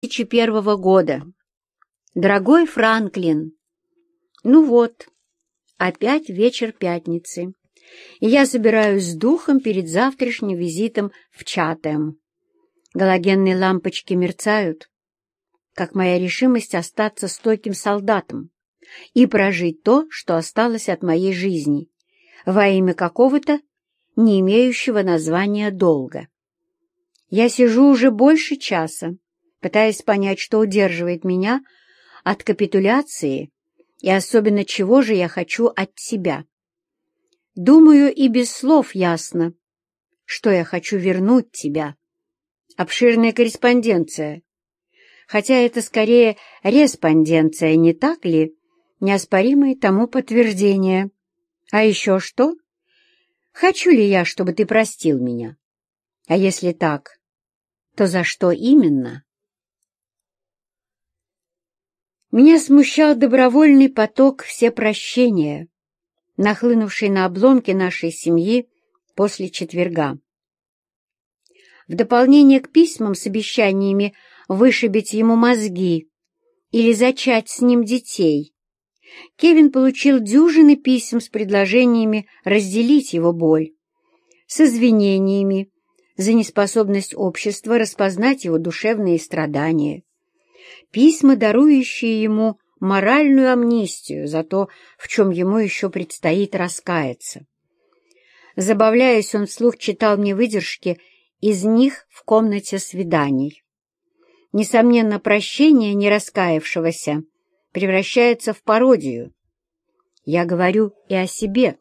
2001 года. Дорогой Франклин, ну вот, опять вечер пятницы, и я собираюсь с духом перед завтрашним визитом в Чатэм. Галогенные лампочки мерцают, как моя решимость остаться стойким солдатом и прожить то, что осталось от моей жизни, во имя какого-то не имеющего названия долга. Я сижу уже больше часа, пытаясь понять, что удерживает меня от капитуляции и особенно чего же я хочу от себя. Думаю, и без слов ясно, что я хочу вернуть тебя. Обширная корреспонденция. Хотя это скорее респонденция, не так ли? Неоспоримое тому подтверждение. А еще что? Хочу ли я, чтобы ты простил меня? А если так, то за что именно? Меня смущал добровольный поток всепрощения, нахлынувший на обломки нашей семьи после четверга. В дополнение к письмам с обещаниями вышибить ему мозги или зачать с ним детей, Кевин получил дюжины писем с предложениями разделить его боль, с извинениями за неспособность общества распознать его душевные страдания письма, дарующие ему моральную амнистию за то, в чем ему еще предстоит раскаяться. Забавляясь, он вслух читал мне выдержки из них в комнате свиданий. Несомненно, прощение нераскаявшегося превращается в пародию. Я говорю и о себе.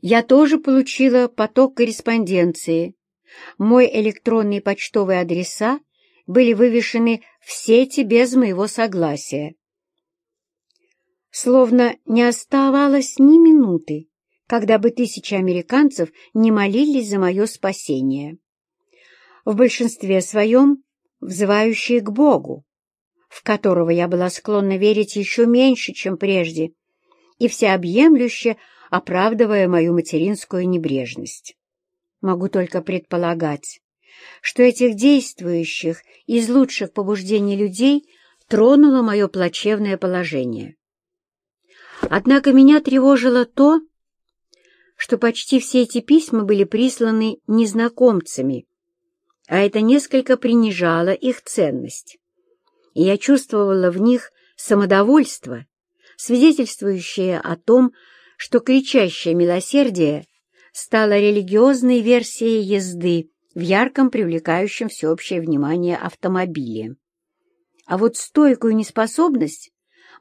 Я тоже получила поток корреспонденции. Мой электронный почтовый адреса были вывешены в сети без моего согласия. Словно не оставалось ни минуты, когда бы тысячи американцев не молились за мое спасение. В большинстве своем взывающие к Богу, в которого я была склонна верить еще меньше, чем прежде, и всеобъемлюще оправдывая мою материнскую небрежность. Могу только предполагать, что этих действующих из лучших побуждений людей тронуло мое плачевное положение. Однако меня тревожило то, что почти все эти письма были присланы незнакомцами, а это несколько принижало их ценность. И я чувствовала в них самодовольство, свидетельствующее о том, что кричащее милосердие стало религиозной версией езды в ярком, привлекающем всеобщее внимание автомобиле. А вот стойкую неспособность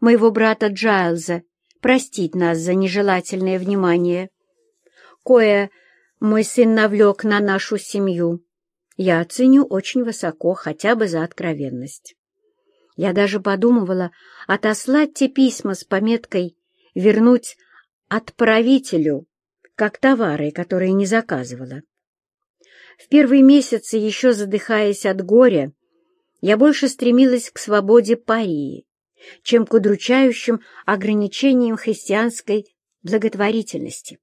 моего брата Джайлза простить нас за нежелательное внимание, кое мой сын навлек на нашу семью, я оценю очень высоко хотя бы за откровенность. Я даже подумывала отослать те письма с пометкой «Вернуть отправителю», как товары, которые не заказывала. В первые месяцы, еще задыхаясь от горя, я больше стремилась к свободе парии, чем к удручающим ограничениям христианской благотворительности.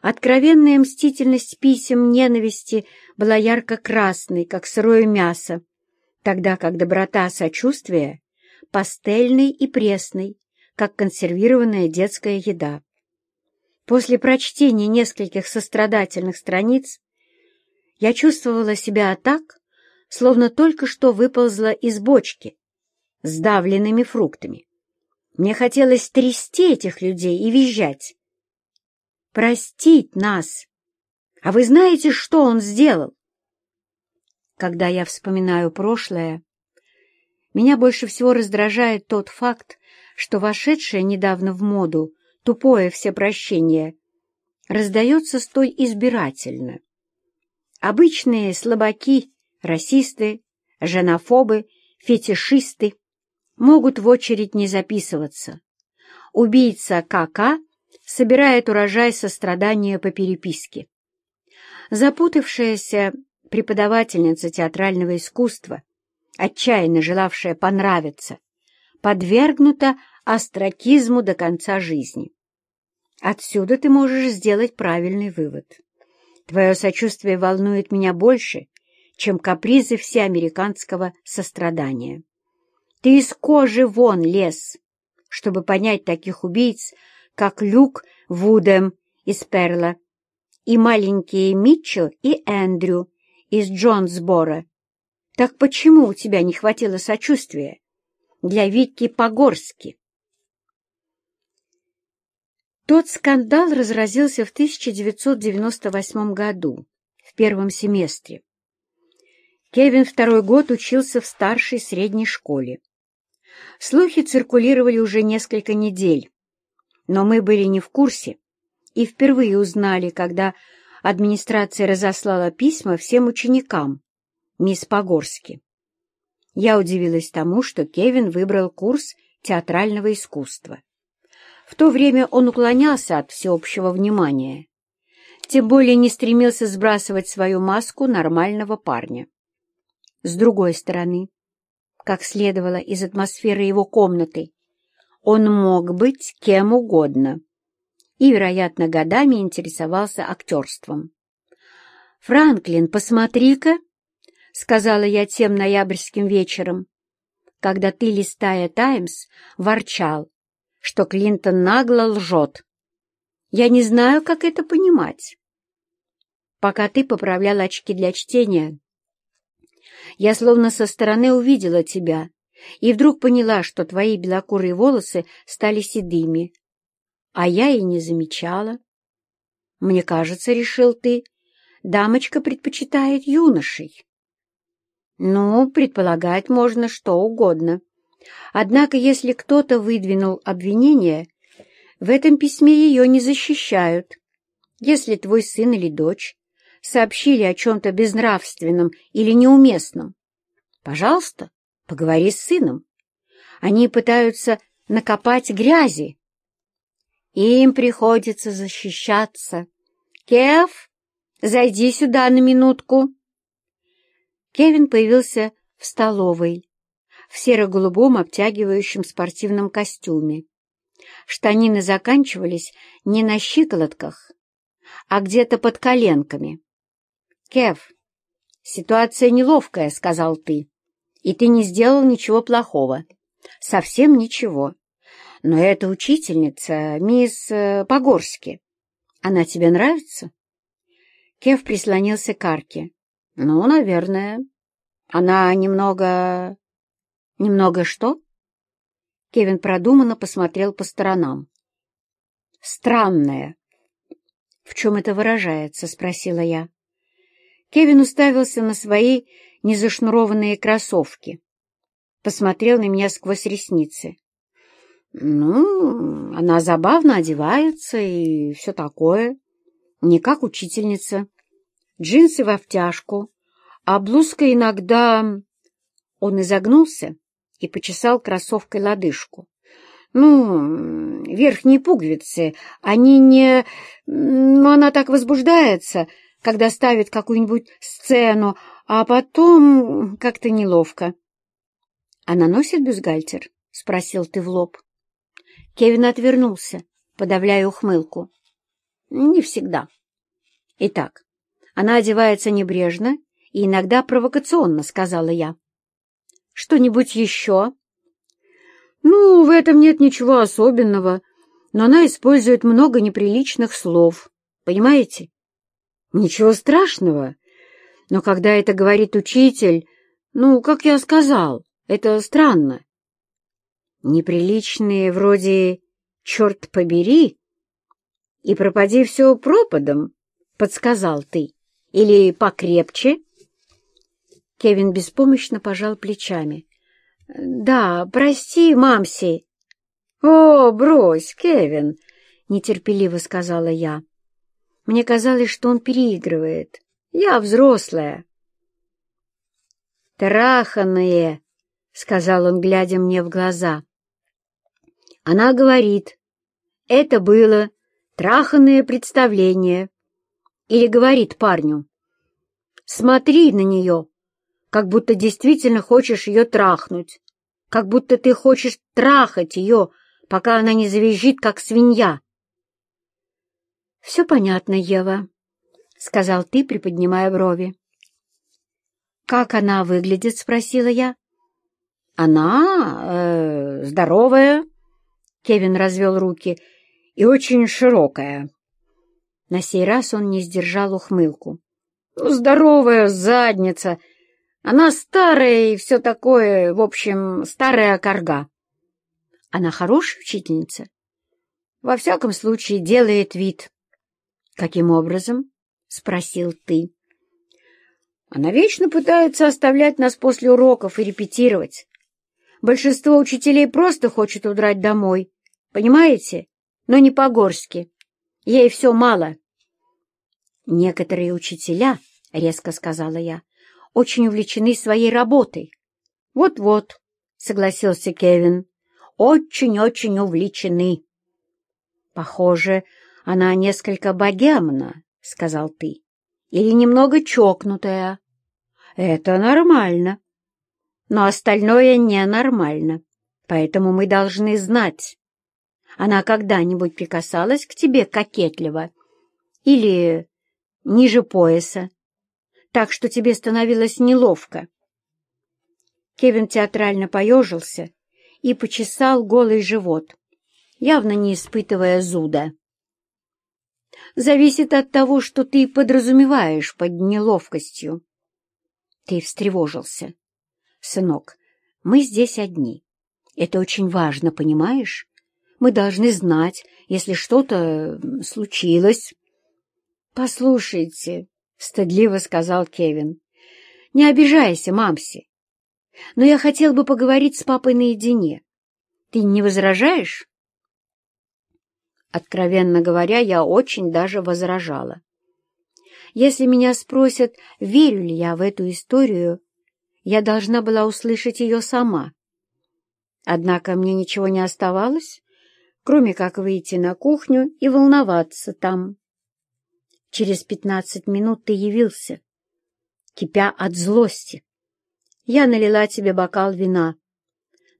Откровенная мстительность писем ненависти была ярко-красной, как сырое мясо, тогда как доброта сочувствия — пастельной и пресной, как консервированная детская еда. После прочтения нескольких сострадательных страниц я чувствовала себя так, словно только что выползла из бочки с давленными фруктами. Мне хотелось трясти этих людей и визжать. Простить нас! А вы знаете, что он сделал? Когда я вспоминаю прошлое, меня больше всего раздражает тот факт, что вошедшее недавно в моду тупое всепрощение раздается столь избирательно. Обычные слабаки, расисты, женофобы, фетишисты могут в очередь не записываться. Убийца КК собирает урожай сострадания по переписке. Запутавшаяся преподавательница театрального искусства, отчаянно желавшая понравиться, подвергнута остракизму до конца жизни. Отсюда ты можешь сделать правильный вывод. Твое сочувствие волнует меня больше, чем капризы всеамериканского сострадания. Ты из кожи вон лез, чтобы понять таких убийц, как Люк Вудем из Перла и маленькие Митчелл и Эндрю из Джонсбора. Так почему у тебя не хватило сочувствия для Витки Погорски? Тот скандал разразился в 1998 году, в первом семестре. Кевин второй год учился в старшей средней школе. Слухи циркулировали уже несколько недель, но мы были не в курсе и впервые узнали, когда администрация разослала письма всем ученикам, мисс Погорски. Я удивилась тому, что Кевин выбрал курс театрального искусства. В то время он уклонялся от всеобщего внимания, тем более не стремился сбрасывать свою маску нормального парня. С другой стороны, как следовало из атмосферы его комнаты, он мог быть кем угодно и, вероятно, годами интересовался актерством. «Франклин, посмотри-ка!» — сказала я тем ноябрьским вечером, когда ты, листая «Таймс», ворчал, что Клинтон нагло лжет. Я не знаю, как это понимать. Пока ты поправлял очки для чтения, я словно со стороны увидела тебя и вдруг поняла, что твои белокурые волосы стали седыми, а я и не замечала. Мне кажется, решил ты, дамочка предпочитает юношей. Ну, предполагать можно что угодно. Однако, если кто-то выдвинул обвинение, в этом письме ее не защищают. Если твой сын или дочь сообщили о чем-то безнравственном или неуместном, пожалуйста, поговори с сыном. Они пытаются накопать грязи. Им приходится защищаться. Кев, зайди сюда на минутку. Кевин появился в столовой в серо-голубом обтягивающем спортивном костюме. Штанины заканчивались не на щиколотках, а где-то под коленками. «Кев, ситуация неловкая», — сказал ты, — «и ты не сделал ничего плохого. Совсем ничего. Но эта учительница, мисс э, Погорски, она тебе нравится?» Кев прислонился к арке. «Ну, наверное. Она немного «Немного что?» Кевин продуманно посмотрел по сторонам. «Странное». «В чем это выражается?» — спросила я. Кевин уставился на свои незашнурованные кроссовки. Посмотрел на меня сквозь ресницы. «Ну, она забавно одевается и все такое. Не как учительница. Джинсы в обтяжку, а блузка иногда...» Он изогнулся и почесал кроссовкой лодыжку. «Ну, верхние пуговицы, они не... Ну, она так возбуждается, когда ставит какую-нибудь сцену, а потом как-то неловко». «Она носит бюстгальтер?» — спросил ты в лоб. Кевин отвернулся, подавляя ухмылку. «Не всегда. Итак, она одевается небрежно и иногда провокационно», — сказала я. Что-нибудь еще? Ну, в этом нет ничего особенного, но она использует много неприличных слов. Понимаете? Ничего страшного. Но когда это говорит учитель, ну, как я сказал, это странно. Неприличные вроде «черт побери» и «пропади все пропадом», — подсказал ты. Или покрепче — Кевин беспомощно пожал плечами. «Да, прости, мамси». «О, брось, Кевин!» — нетерпеливо сказала я. Мне казалось, что он переигрывает. «Я взрослая». «Траханные!» — сказал он, глядя мне в глаза. Она говорит, это было траханное представление. Или говорит парню, смотри на нее, как будто действительно хочешь ее трахнуть, как будто ты хочешь трахать ее, пока она не завизжит, как свинья. — Все понятно, Ева, — сказал ты, приподнимая брови. «Как она выглядит?» — спросила я. «Она э, здоровая», — Кевин развел руки, — «и очень широкая». На сей раз он не сдержал ухмылку. «Ну, здоровая задница. Она старая и все такое, в общем, старая корга». «Она хорошая учительница?» «Во всяком случае, делает вид». «Каким образом?» — спросил ты. «Она вечно пытается оставлять нас после уроков и репетировать. Большинство учителей просто хочет удрать домой, понимаете? Но не по-горски. Ей все мало». «Некоторые учителя, — резко сказала я, — очень увлечены своей работой». «Вот-вот», — согласился Кевин, — «очень-очень увлечены». «Похоже, она несколько богемна», — сказал ты, — «или немного чокнутая». «Это нормально. Но остальное ненормально, поэтому мы должны знать, она когда-нибудь прикасалась к тебе кокетливо или ниже пояса, так что тебе становилось неловко. Кевин театрально поежился и почесал голый живот, явно не испытывая зуда. «Зависит от того, что ты подразумеваешь под неловкостью». Ты встревожился. «Сынок, мы здесь одни. Это очень важно, понимаешь? Мы должны знать, если что-то случилось». «Послушайте», — стыдливо сказал Кевин, — «не обижайся, мамси, но я хотел бы поговорить с папой наедине. Ты не возражаешь?» Откровенно говоря, я очень даже возражала. Если меня спросят, верю ли я в эту историю, я должна была услышать ее сама. Однако мне ничего не оставалось, кроме как выйти на кухню и волноваться там. Через пятнадцать минут ты явился, кипя от злости. Я налила тебе бокал вина,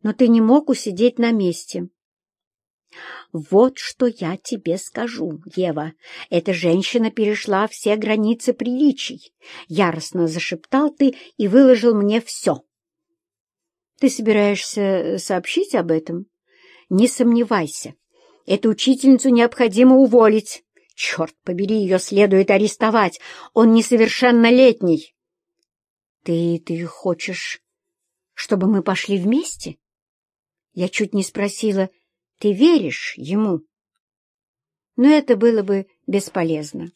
но ты не мог усидеть на месте. «Вот что я тебе скажу, Ева. Эта женщина перешла все границы приличий. Яростно зашептал ты и выложил мне все». «Ты собираешься сообщить об этом?» «Не сомневайся. Эту учительницу необходимо уволить. Черт побери, ее следует арестовать. Он несовершеннолетний. Ты, ты хочешь, чтобы мы пошли вместе? Я чуть не спросила, ты веришь ему? Но это было бы бесполезно.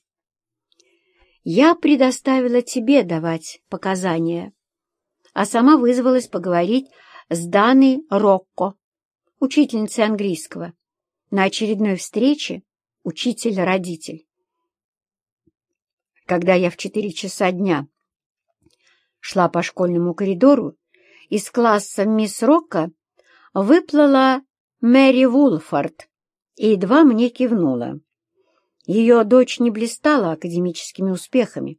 Я предоставила тебе давать показания, а сама вызвалась поговорить с Даной Рокко, учительницей английского, на очередной встрече учитель-родитель. Когда я в четыре часа дня шла по школьному коридору, из класса мисс Рокко выплыла Мэри Вулфорд и едва мне кивнула. Ее дочь не блистала академическими успехами,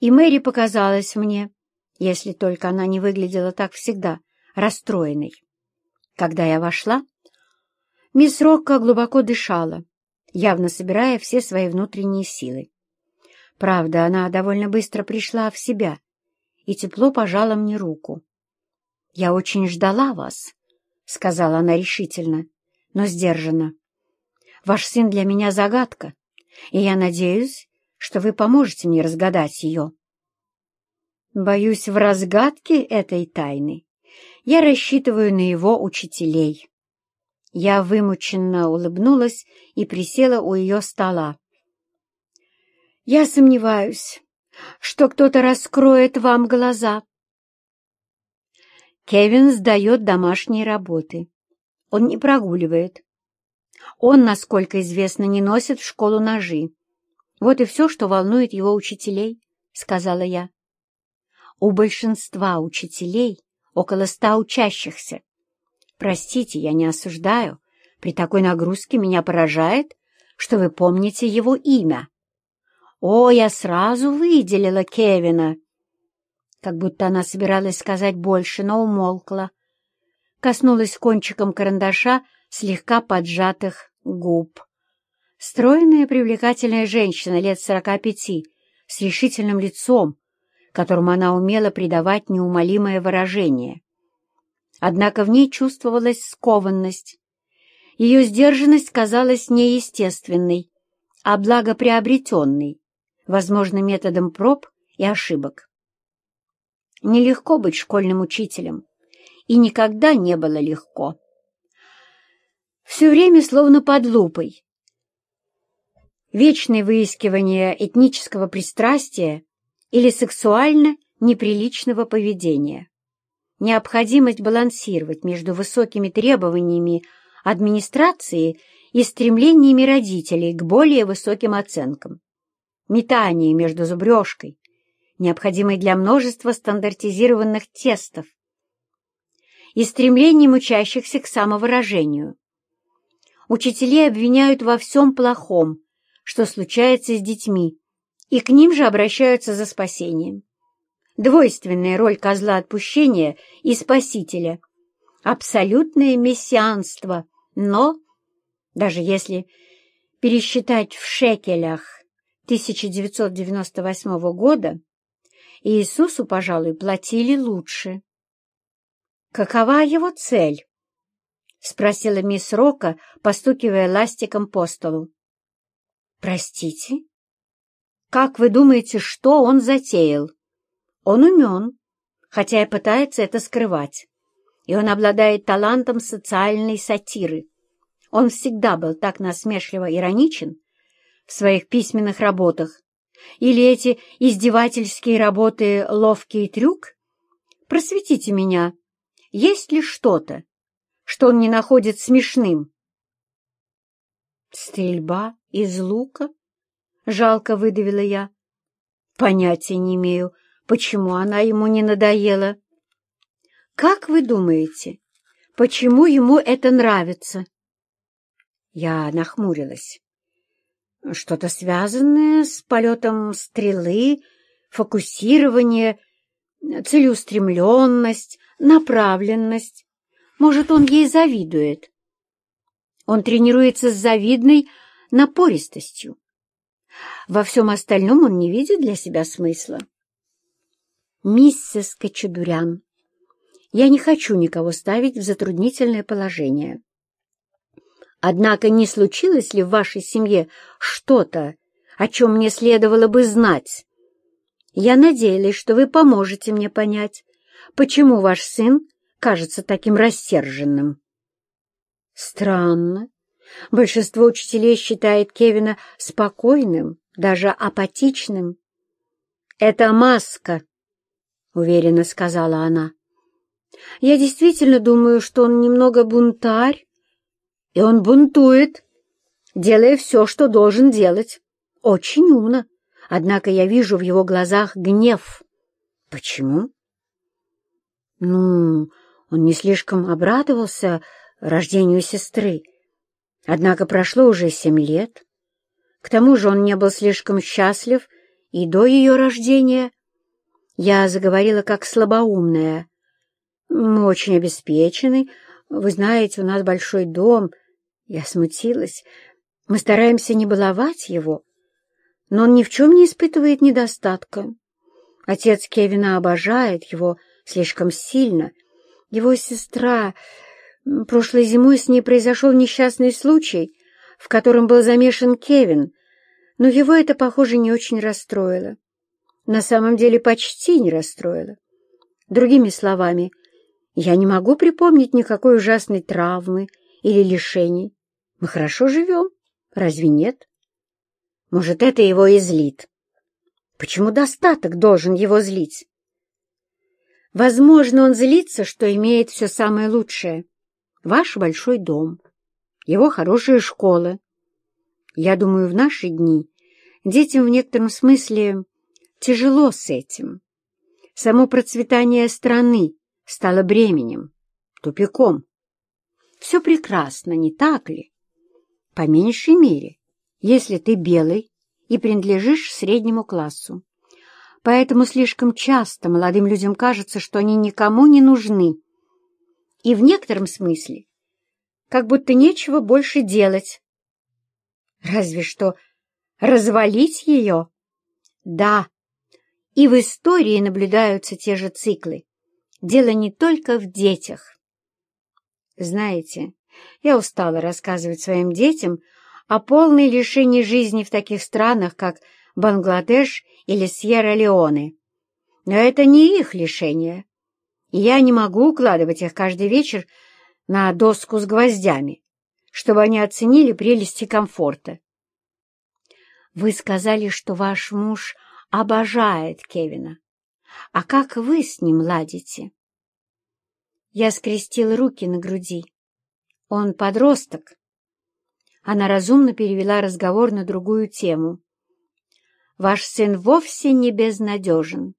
и Мэри показалась мне, если только она не выглядела так всегда, расстроенной. Когда я вошла, мисс Рокко глубоко дышала, явно собирая все свои внутренние силы. Правда, она довольно быстро пришла в себя и тепло пожала мне руку. «Я очень ждала вас», — сказала она решительно, но сдержанно. «Ваш сын для меня загадка, и я надеюсь, что вы поможете мне разгадать ее». Боюсь, в разгадке этой тайны я рассчитываю на его учителей. Я вымученно улыбнулась и присела у ее стола. «Я сомневаюсь, что кто-то раскроет вам глаза». Кевин сдает домашние работы. Он не прогуливает. Он, насколько известно, не носит в школу ножи. Вот и все, что волнует его учителей, — сказала я. У большинства учителей около ста учащихся. Простите, я не осуждаю. При такой нагрузке меня поражает, что вы помните его имя. О, я сразу выделила Кевина. Как будто она собиралась сказать больше, но умолкла. Коснулась кончиком карандаша слегка поджатых губ. Стройная привлекательная женщина лет сорока пяти, с решительным лицом, которому она умела придавать неумолимое выражение. Однако в ней чувствовалась скованность. Ее сдержанность казалась неестественной, а благоприобретенной, возможно, методом проб и ошибок. Нелегко быть школьным учителем, и никогда не было легко. Все время словно под лупой. Вечное выискивание этнического пристрастия или сексуально неприличного поведения. Необходимость балансировать между высокими требованиями администрации и стремлениями родителей к более высоким оценкам. Метание между зубрежкой, необходимой для множества стандартизированных тестов, и стремлением учащихся к самовыражению. Учителей обвиняют во всем плохом, что случается с детьми, и к ним же обращаются за спасением. Двойственная роль козла отпущения и спасителя. Абсолютное мессианство, но, даже если пересчитать в шекелях 1998 года, Иисусу, пожалуй, платили лучше. «Какова его цель?» — спросила мисс Рока, постукивая ластиком по столу. «Простите?» Как вы думаете, что он затеял? Он умен, хотя и пытается это скрывать. И он обладает талантом социальной сатиры. Он всегда был так насмешливо ироничен в своих письменных работах. Или эти издевательские работы «Ловкий трюк»? Просветите меня, есть ли что-то, что он не находит смешным? Стрельба из лука? — жалко выдавила я. Понятия не имею, почему она ему не надоела. Как вы думаете, почему ему это нравится? Я нахмурилась. Что-то связанное с полетом стрелы, фокусирование, целеустремленность, направленность. Может, он ей завидует. Он тренируется с завидной напористостью. Во всем остальном он не видит для себя смысла. Миссис Кочедурян, я не хочу никого ставить в затруднительное положение. Однако не случилось ли в вашей семье что-то, о чем мне следовало бы знать? Я надеялась, что вы поможете мне понять, почему ваш сын кажется таким рассерженным. Странно. Большинство учителей считает Кевина спокойным, даже апатичным. «Это маска», — уверенно сказала она. «Я действительно думаю, что он немного бунтарь, и он бунтует, делая все, что должен делать. Очень умно, однако я вижу в его глазах гнев. Почему?» «Ну, он не слишком обрадовался рождению сестры». Однако прошло уже семь лет. К тому же он не был слишком счастлив и до ее рождения. Я заговорила как слабоумная. Мы очень обеспечены. Вы знаете, у нас большой дом. Я смутилась. Мы стараемся не баловать его, но он ни в чем не испытывает недостатка. Отец Кевина обожает его слишком сильно. Его сестра Прошлой зимой с ней произошел несчастный случай, в котором был замешан Кевин, но его это, похоже, не очень расстроило. На самом деле почти не расстроило. Другими словами, я не могу припомнить никакой ужасной травмы или лишений. Мы хорошо живем, разве нет? Может, это его и злит. Почему достаток должен его злить? Возможно, он злится, что имеет все самое лучшее ваш большой дом, его хорошая школа. Я думаю, в наши дни детям в некотором смысле тяжело с этим. Само процветание страны стало бременем, тупиком. Все прекрасно, не так ли? По меньшей мере, если ты белый и принадлежишь среднему классу. Поэтому слишком часто молодым людям кажется, что они никому не нужны, и в некотором смысле как будто нечего больше делать. Разве что развалить ее? Да, И в истории наблюдаются те же циклы. Дело не только в детях. Знаете, я устала рассказывать своим детям о полной лишении жизни в таких странах, как Бангладеш или Сьерра-Леоне. Но это не их лишение. И я не могу укладывать их каждый вечер на доску с гвоздями, чтобы они оценили прелести комфорта. Вы сказали, что ваш муж обожает Кевина. А как вы с ним ладите? Я скрестил руки на груди. Он подросток. Она разумно перевела разговор на другую тему. Ваш сын вовсе не безнадежен.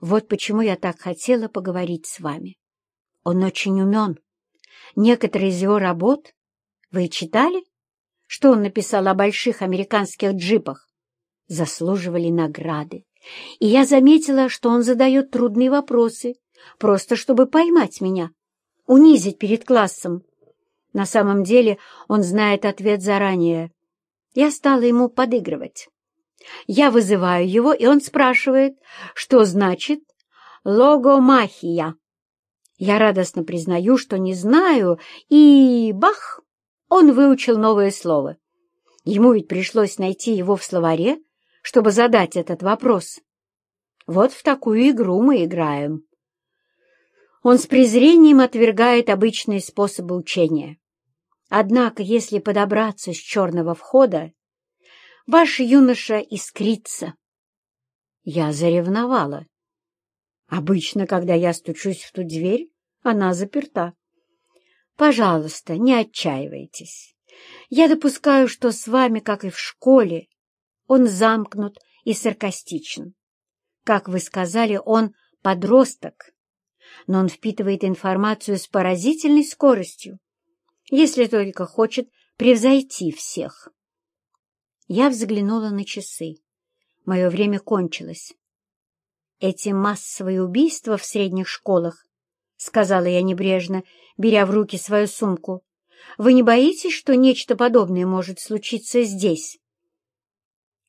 Вот почему я так хотела поговорить с вами. Он очень умен. Некоторые из его работ вы читали? Что он написал о больших американских джипах? Заслуживали награды. И я заметила, что он задает трудные вопросы, просто чтобы поймать меня, унизить перед классом. На самом деле он знает ответ заранее. Я стала ему подыгрывать. Я вызываю его, и он спрашивает, что значит «логомахия». Я радостно признаю, что не знаю, и бах! Он выучил новое слово. Ему ведь пришлось найти его в словаре, чтобы задать этот вопрос. Вот в такую игру мы играем. Он с презрением отвергает обычные способы учения. Однако, если подобраться с черного входа, ваш юноша искрится. Я заревновала. Обычно, когда я стучусь в ту дверь, она заперта. Пожалуйста, не отчаивайтесь. Я допускаю, что с вами, как и в школе, он замкнут и саркастичен. Как вы сказали, он подросток, но он впитывает информацию с поразительной скоростью, если только хочет превзойти всех. Я взглянула на часы. Мое время кончилось. Эти массовые убийства в средних школах, — сказала я небрежно, беря в руки свою сумку, — вы не боитесь, что нечто подобное может случиться здесь?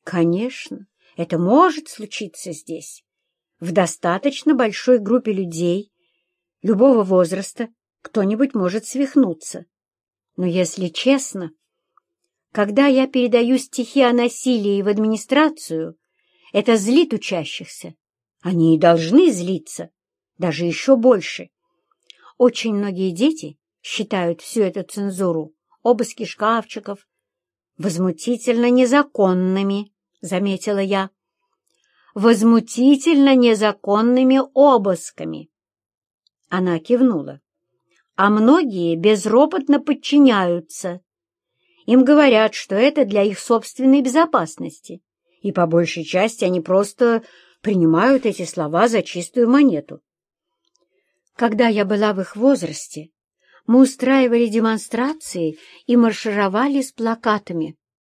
Конечно, это может случиться здесь. В достаточно большой группе людей, любого возраста, кто-нибудь может свихнуться. Но если честно, когда я передаю стихи о насилии в администрацию, это злит учащихся. Они и должны злиться, даже еще больше. Очень многие дети считают всю эту цензуру, обыски шкафчиков, возмутительно незаконными заметила я, возмутительно незаконными обысками. Она кивнула. А многие безропотно подчиняются. Им говорят, что это для их собственной безопасности, и по большей части они просто принимают эти слова за чистую монету. Когда я была в их возрасте, мы устраивали демонстрации и маршировали с плакатами